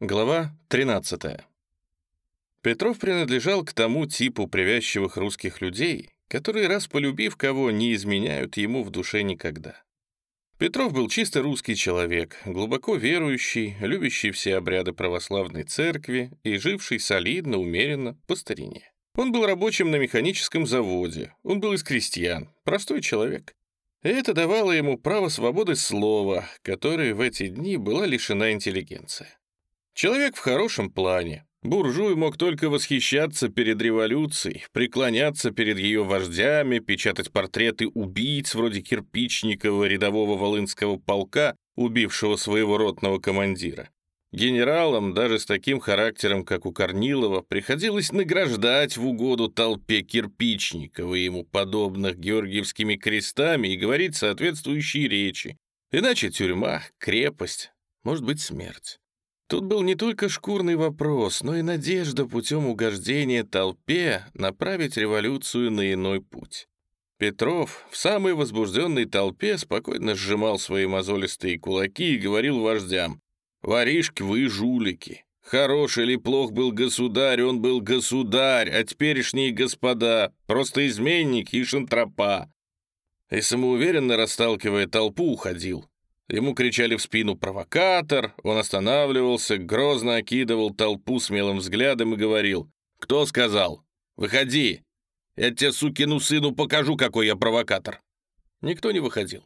Глава 13. Петров принадлежал к тому типу привязчивых русских людей, которые, раз полюбив кого, не изменяют ему в душе никогда. Петров был чисто русский человек, глубоко верующий, любящий все обряды православной церкви и живший солидно, умеренно, по старине. Он был рабочим на механическом заводе, он был из крестьян, простой человек. И это давало ему право свободы слова, которой в эти дни была лишена интеллигенция. Человек в хорошем плане. Буржуй мог только восхищаться перед революцией, преклоняться перед ее вождями, печатать портреты убийц вроде Кирпичникова, рядового Волынского полка, убившего своего ротного командира. Генералам, даже с таким характером, как у Корнилова, приходилось награждать в угоду толпе Кирпичникова и ему подобных георгиевскими крестами и говорить соответствующие речи. Иначе тюрьма, крепость, может быть, смерть. Тут был не только шкурный вопрос, но и надежда путем угождения толпе направить революцию на иной путь. Петров в самой возбужденной толпе спокойно сжимал свои мозолистые кулаки и говорил вождям, «Воришки вы жулики! Хорош или плох был государь, он был государь, а теперешние господа — просто изменники и шантропа!» И самоуверенно расталкивая толпу, уходил. Ему кричали в спину «провокатор», он останавливался, грозно окидывал толпу смелым взглядом и говорил «Кто сказал? Выходи! Я тебе, сукину сыну, покажу, какой я провокатор!» Никто не выходил.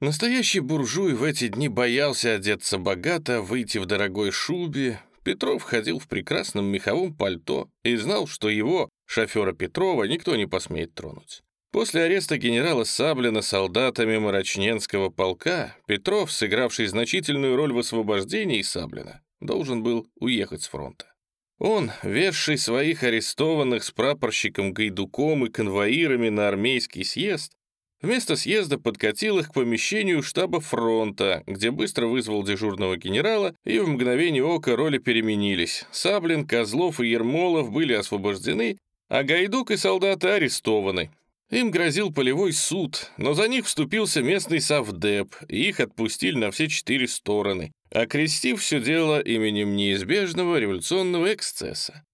Настоящий буржуй в эти дни боялся одеться богато, выйти в дорогой шубе. Петров ходил в прекрасном меховом пальто и знал, что его, шофера Петрова, никто не посмеет тронуть. После ареста генерала Саблина солдатами Марочненского полка Петров, сыгравший значительную роль в освобождении Саблина, должен был уехать с фронта. Он, верший своих арестованных с прапорщиком Гайдуком и конвоирами на армейский съезд, вместо съезда подкатил их к помещению штаба фронта, где быстро вызвал дежурного генерала, и в мгновение ока роли переменились. Саблин, Козлов и Ермолов были освобождены, а Гайдук и солдаты арестованы. Им грозил полевой суд, но за них вступился местный совдеп, и их отпустили на все четыре стороны, окрестив все дело именем неизбежного революционного эксцесса.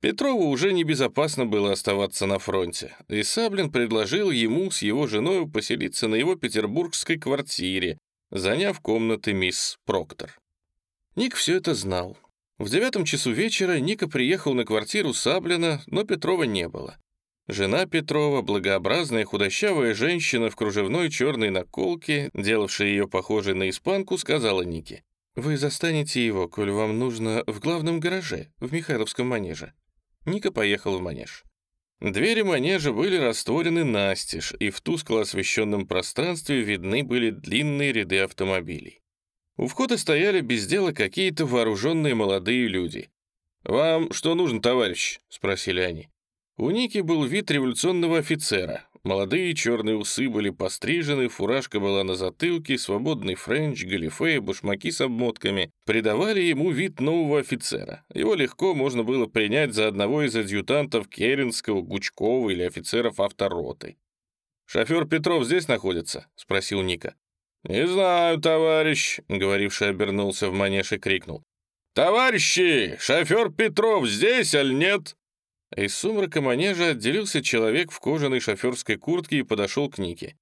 Петрову уже небезопасно было оставаться на фронте, и Саблин предложил ему с его женой поселиться на его петербургской квартире, заняв комнаты мисс Проктор. Ник все это знал. В девятом часу вечера Ника приехал на квартиру Саблина, но Петрова не было. Жена Петрова, благообразная худощавая женщина в кружевной черной наколке, делавшая ее похожей на испанку, сказала Нике, «Вы застанете его, коль вам нужно, в главном гараже, в Михайловском манеже». Ника поехал в манеж. Двери манежа были растворены настежь, и в тускло освещенном пространстве видны были длинные ряды автомобилей. У входа стояли без дела какие-то вооруженные молодые люди. «Вам что нужно, товарищ?» — спросили они. У Ники был вид революционного офицера. Молодые черные усы были пострижены, фуражка была на затылке, свободный френч, галифе башмаки с обмотками придавали ему вид нового офицера. Его легко можно было принять за одного из адъютантов Керенского, Гучкова или офицеров автороты. «Шофер Петров здесь находится?» — спросил Ника. «Не знаю, товарищ», — говоривший обернулся в манеж и крикнул. «Товарищи, шофер Петров здесь, аль нет?» Из сумрака манежа отделился человек в кожаной шоферской куртке и подошел к Нике.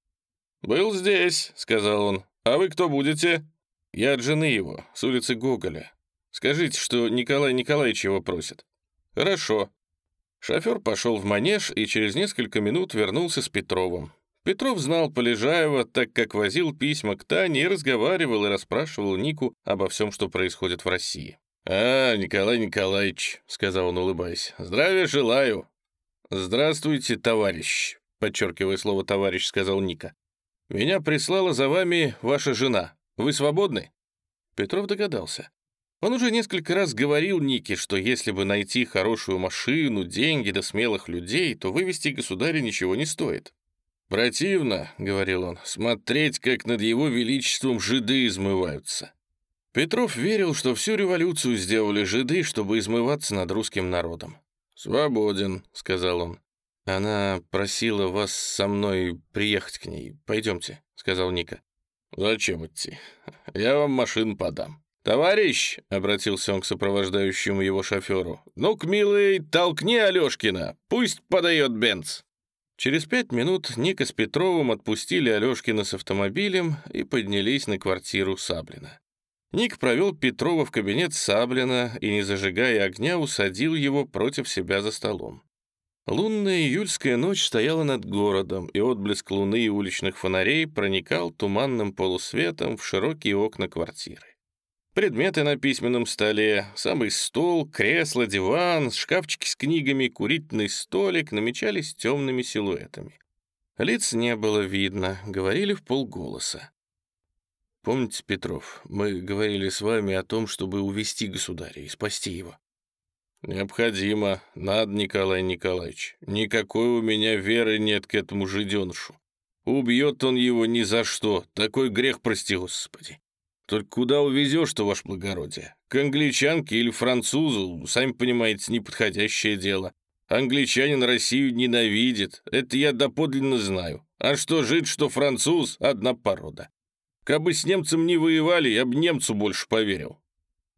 «Был здесь», — сказал он. «А вы кто будете?» «Я от жены его, с улицы Гоголя. Скажите, что Николай Николаевич его просит». «Хорошо». Шофер пошел в манеж и через несколько минут вернулся с Петровым. Петров знал Полежаева, так как возил письма к Тане и разговаривал и расспрашивал Нику обо всем, что происходит в России. «А, Николай Николаевич», — сказал он, улыбаясь, — «здравия желаю». «Здравствуйте, товарищ», — подчеркивая слово «товарищ», сказал Ника. «Меня прислала за вами ваша жена. Вы свободны?» Петров догадался. Он уже несколько раз говорил Нике, что если бы найти хорошую машину, деньги да смелых людей, то вывести государя ничего не стоит. «Противно», — говорил он, — «смотреть, как над его величеством жиды измываются. Петров верил, что всю революцию сделали жиды, чтобы измываться над русским народом. «Свободен», — сказал он. «Она просила вас со мной приехать к ней. Пойдемте», — сказал Ника. «Зачем идти? Я вам машину подам». «Товарищ!» — обратился он к сопровождающему его шоферу. «Ну-ка, милый, толкни Алешкина, пусть подает Бенц!» Через пять минут Ника с Петровым отпустили Алешкина с автомобилем и поднялись на квартиру Саблина. Ник провел Петрова в кабинет Саблина и, не зажигая огня, усадил его против себя за столом. Лунная июльская ночь стояла над городом, и отблеск луны и уличных фонарей проникал туманным полусветом в широкие окна квартиры. Предметы на письменном столе, самый стол, кресло, диван, шкафчики с книгами, курительный столик намечались темными силуэтами. Лиц не было видно, говорили в полголоса. «Помните, Петров, мы говорили с вами о том, чтобы увести государя и спасти его?» «Необходимо. Надо, Николай Николаевич. Никакой у меня веры нет к этому жиденышу. Убьет он его ни за что. Такой грех, прости господи. Только куда увезешь-то, ваше благородие? К англичанке или французу, сами понимаете, неподходящее дело. Англичанин Россию ненавидит, это я доподлинно знаю. А что жид, что француз — одна порода. Кабы с немцем не воевали, я бы немцу больше поверил.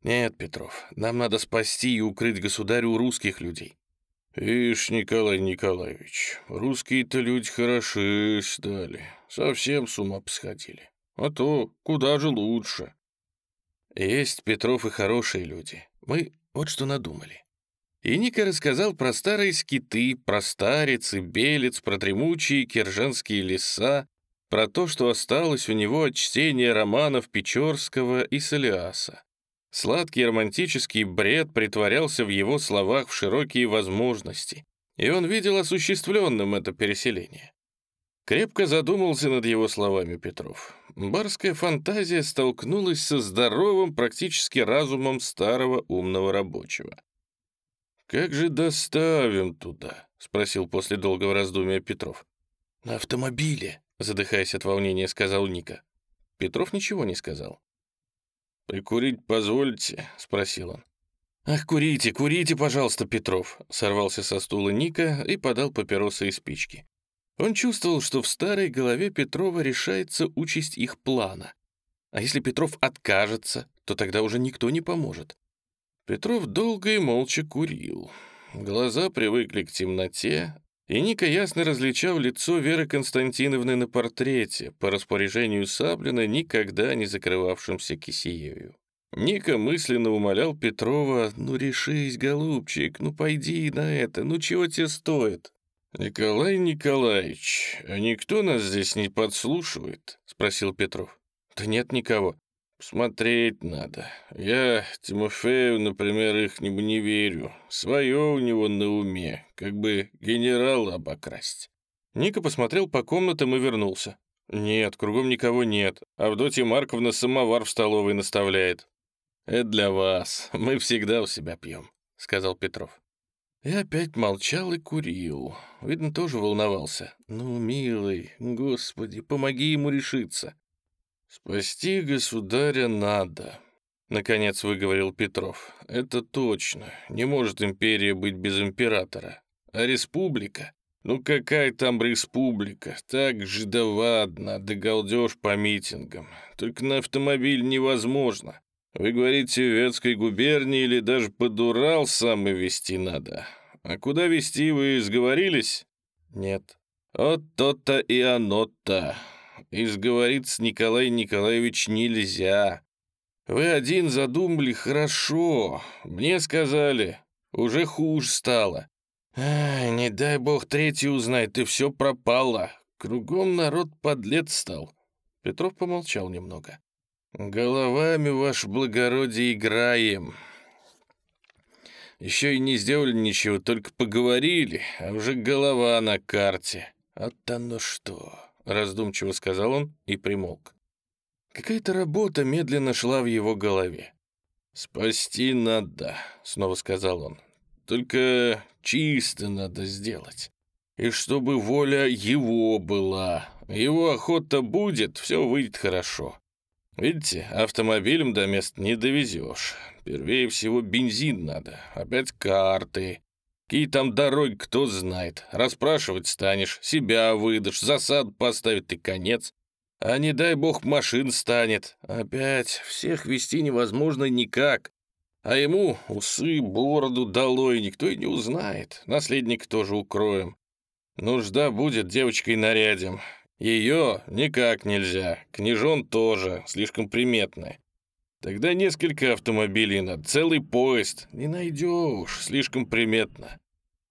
«Нет, Петров, нам надо спасти и укрыть государю русских людей». «Ишь, Николай Николаевич, русские-то люди хороши стали, совсем с ума посходили. А то куда же лучше?» «Есть, Петров, и хорошие люди. Мы вот что надумали». И Ника рассказал про старые скиты, про старец и белец, про дремучие киржанские леса, про то, что осталось у него от чтения романов Печорского и Солиаса. Сладкий романтический бред притворялся в его словах в широкие возможности, и он видел осуществленным это переселение. Крепко задумался над его словами Петров. Барская фантазия столкнулась со здоровым практически разумом старого умного рабочего. «Как же доставим туда?» — спросил после долгого раздумья Петров. «На автомобиле», — задыхаясь от волнения, сказал Ника. Петров ничего не сказал. «Прикурить позвольте?» — спросил он. «Ах, курите, курите, пожалуйста, Петров!» — сорвался со стула Ника и подал папиросы и спички. Он чувствовал, что в старой голове Петрова решается участь их плана. А если Петров откажется, то тогда уже никто не поможет. Петров долго и молча курил. Глаза привыкли к темноте, и Ника ясно различал лицо Веры Константиновны на портрете, по распоряжению Саблина, никогда не закрывавшимся кисеевью. Ника мысленно умолял Петрова, «Ну решись, голубчик, ну пойди на это, ну чего тебе стоит?» «Николай Николаевич, а никто нас здесь не подслушивает?» — спросил Петров. «Да нет никого. Смотреть надо. Я Тимофею, например, их не, не верю. Свое у него на уме, как бы генерала обокрасть. Ника посмотрел по комнатам и вернулся. «Нет, кругом никого нет. Авдотья Марковна самовар в столовой наставляет». «Это для вас. Мы всегда у себя пьем», — сказал Петров. Я опять молчал и курил. Видно, тоже волновался. «Ну, милый, господи, помоги ему решиться». «Спасти государя надо», — наконец выговорил Петров. «Это точно. Не может империя быть без императора. А республика? Ну какая там республика? Так жидовадно, да галдеж по митингам. Только на автомобиль невозможно. Вы говорите, в Ветской губернии или даже под Урал самый вести надо. А куда вести вы сговорились? Нет. Вот то-то и оно-то. Изговориться, Николай Николаевич, нельзя. Вы один задумали хорошо. Мне сказали, уже хуже стало. Ай, не дай бог третий узнает, и все пропало. Кругом народ подлец стал. Петров помолчал немного. Головами, ваше благородие, играем. Еще и не сделали ничего, только поговорили, а уже голова на карте. Вот оно что. — раздумчиво сказал он и примолк. Какая-то работа медленно шла в его голове. «Спасти надо», — снова сказал он. «Только чисто надо сделать. И чтобы воля его была. Его охота будет, все выйдет хорошо. Видите, автомобилем до мест не довезешь. Первее всего бензин надо, опять карты. Какие там дороги, кто знает. Расспрашивать станешь, себя выдашь, засад поставит и конец. А не дай бог машин станет. Опять всех вести невозможно никак. А ему усы, бороду долой никто и не узнает. Наследник тоже укроем. Нужда будет, девочкой нарядим. Ее никак нельзя. Княжон тоже, слишком приметная. Тогда несколько автомобилей надо, целый поезд. Не найдешь, слишком приметно.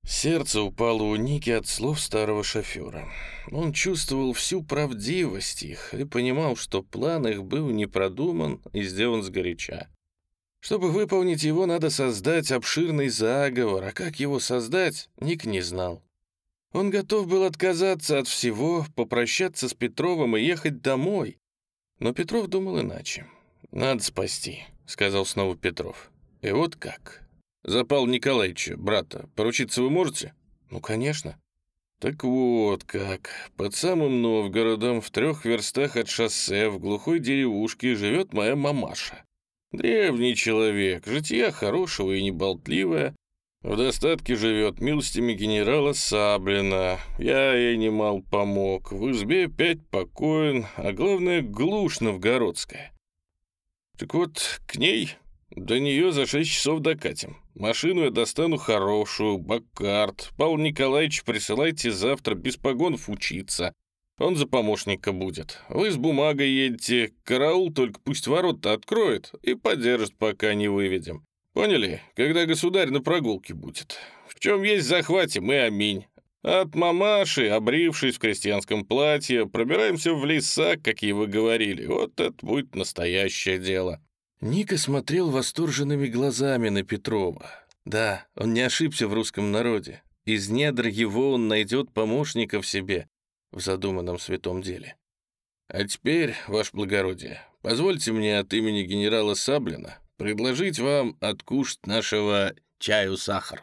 Сердце упало у Ники от слов старого шофера. Он чувствовал всю правдивость их и понимал, что план их был не продуман и сделан сгоряча. Чтобы выполнить его, надо создать обширный заговор, а как его создать, Ник не знал. Он готов был отказаться от всего, попрощаться с Петровым и ехать домой. Но Петров думал иначе. «Надо спасти», — сказал снова Петров. «И вот как. За Павла Николаевича, брата, поручиться вы можете?» «Ну, конечно». «Так вот как. Под самым Новгородом, в трех верстах от шоссе, в глухой деревушке, живет моя мамаша. Древний человек, жития хорошего и неболтливая. В достатке живет милостями генерала Саблина. Я ей немал помог. В избе пять покоен, а главное, глушь новгородская. Так вот, к ней до нее за шесть часов докатим. Машину я достану хорошую, баккарт. Павел Николаевич присылайте завтра без погонов учиться. Он за помощника будет. Вы с бумагой едете, караул только пусть ворота откроет и подержит, пока не выведем. Поняли? Когда государь на прогулке будет. В чем есть захватим и аминь. От мамаши, обрившись в крестьянском платье, пробираемся в леса, как вы говорили. Вот это будет настоящее дело. Ника смотрел восторженными глазами на Петрова. Да, он не ошибся в русском народе. Из недр его он найдет помощника в себе в задуманном святом деле. А теперь, ваше благородие, позвольте мне от имени генерала Саблина предложить вам откушать нашего чаю-сахару.